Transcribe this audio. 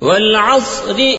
والعصر